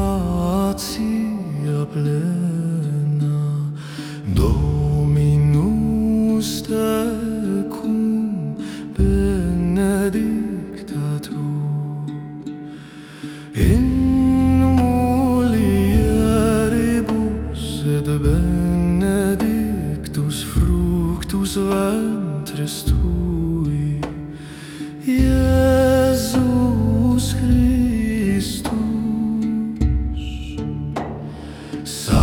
gratia plena Dominus tecum benedicta tu. In mulieribus et benedictus fructus ventris tu. So